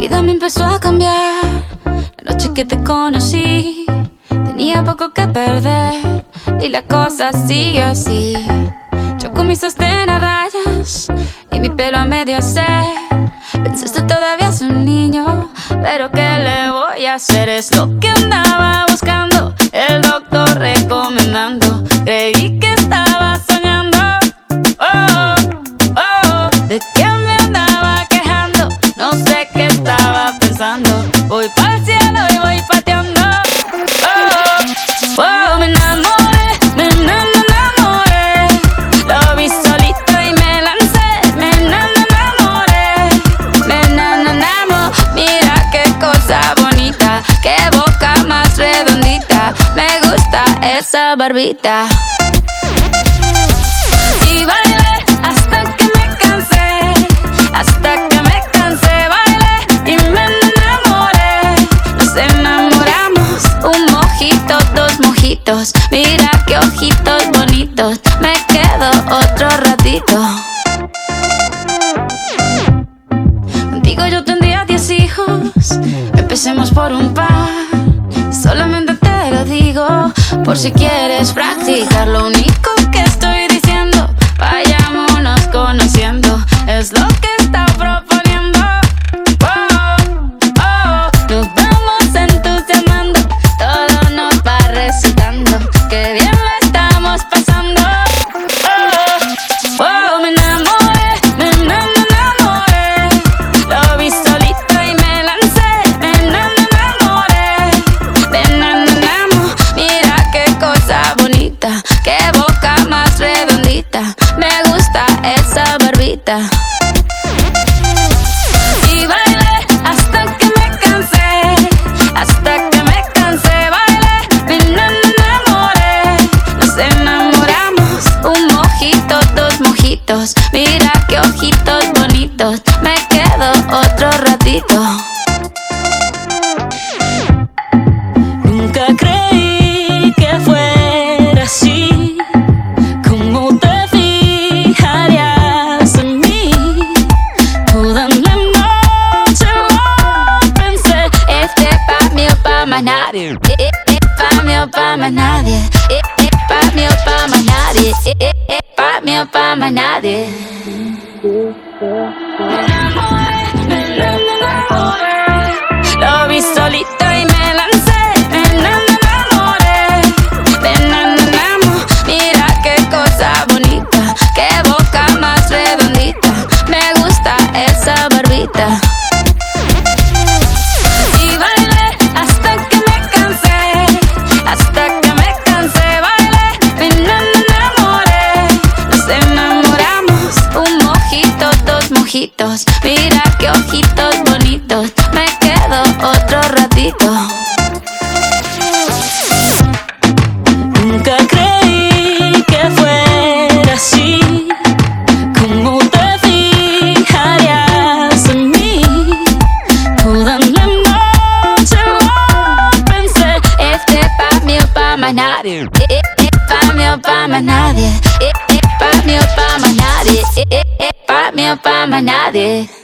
vida me empezó a cambiar. La noche que te conocí, tenía poco que perder. Y la cosa sigue así. Yo con mi sostén a rayas y mi pelo a medio hacer. Pensaste todavía es un niño, pero ¿qué le voy a hacer? Es lo que andaba buscando, esa barbita. Y bailé hasta que me cansé, hasta que me cansé, bailé y me enamoré. Nos enamoramos, un mojito, dos mojitos. Mira qué ojitos bonitos, me quedo otro ratito. Contigo yo tendría diez hijos, empecemos por un par. Por si quieres practicar. Lo me quedo otro ratito. Nunca creí que fuera así. ¿Cómo te fijarías en mí? Toda la noche lo pensé. Este pa' mí o pa' más nadie. Eh, eh, pa' mí o pa' más nadie. Eh, eh, pa' mí o pa' más nadie. Eh, eh, pa' mí o pa' más nadie. Me un mojito, dos mojitos, mira qué ojitos bonitos, me quedo otro ratito. Nunca creí que fuera así. ¿Cómo te fijarías en mí? Toda la noche lo pensé. Este pa' mí o pa' más nadie. Eh, pa' mí o pa' más nadie. Eh, pa' más nadie.